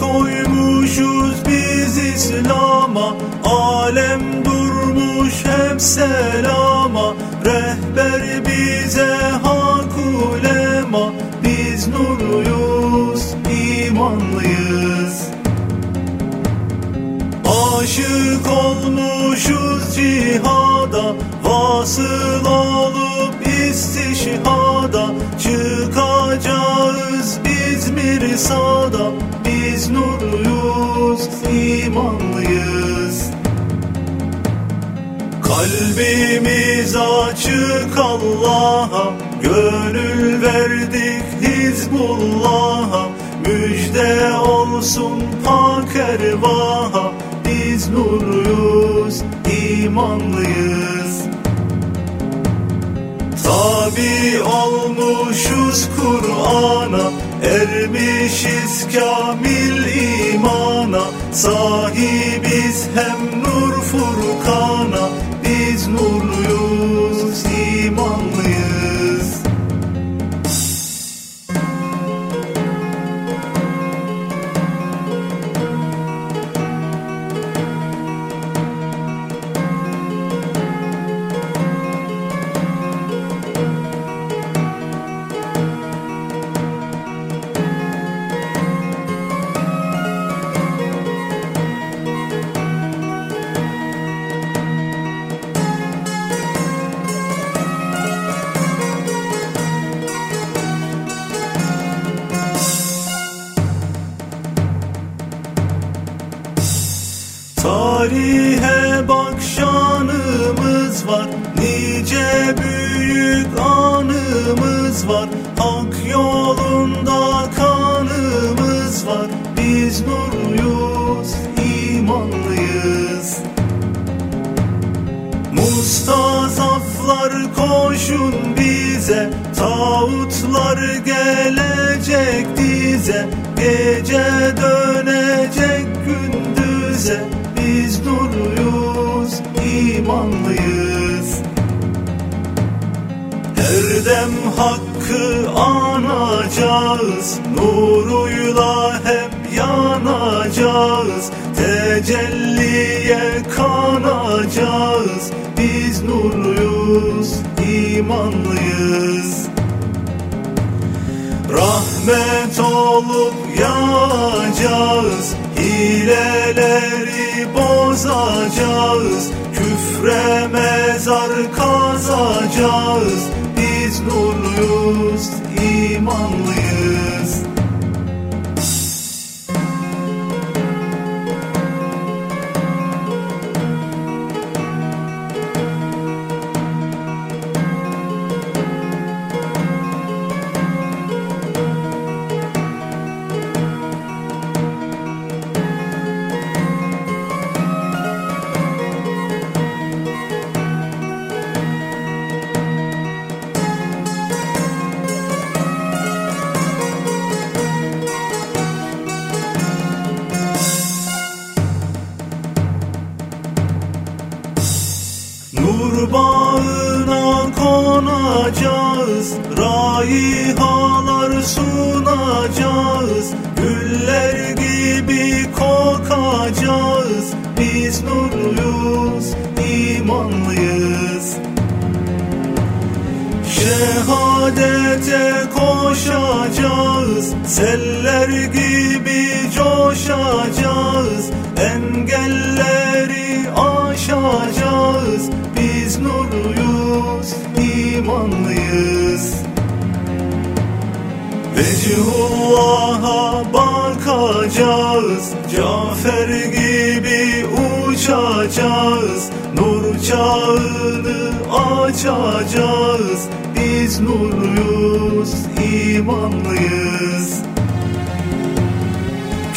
koymuşuz biz İslam'a Alem durmuş hep selama. Rehber bize hak ulema Biz nurluyuz, imanlıyız. Aşık olmuşuz cihada Vasıl olup istişhada. Çıkacağız biz mirsada imanlıyız Kalbimiz açık Allah'a Gönül verdik Hizbullah'a. Müjde olsun pak ervaha Biz nurluyuz, imanlıyız. Tabi olmuşuz Kur'an'a Ermişiz kamil imana Sahibiz hem nur furkana Biz nurluyuz, Tarihe bak şanımız var. Nice büyük anımız var. Hak yolunda kanımız var. Biz nurluyuz, imanlıyız. Mustazaflar koşun bize Tağutlar gelecek dize. Gece dönecek gündüze imanlıyız Her dem hakkı anacağız. Nuruyla hep yanacağız. Tecelliye kanacağız. Biz nurluyuz, imanlıyız Rahmet olup yağacağız Hileleri bozacağız Küfre mezar kazacağız. Biz nurluyuz, imanlıyız Nur bağına konacağız Raihalar sunacağız Güller gibi kokacağız. Biz nurluyuz, imanlıyız. Şehadete koşacağız Seller gibi coşacağız imanlıyız Vecihullah'a bakacağız. Cafer gibi uçacağız. Nur çağını açacağız. Biz nurluyuz, imanlıyız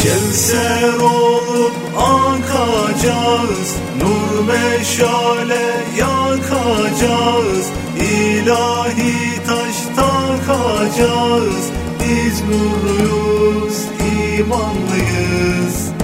Kevser olup akacağız Nur meşale yakacağız. İlahi taş takacağız Biz nurluyuz, imanlıyız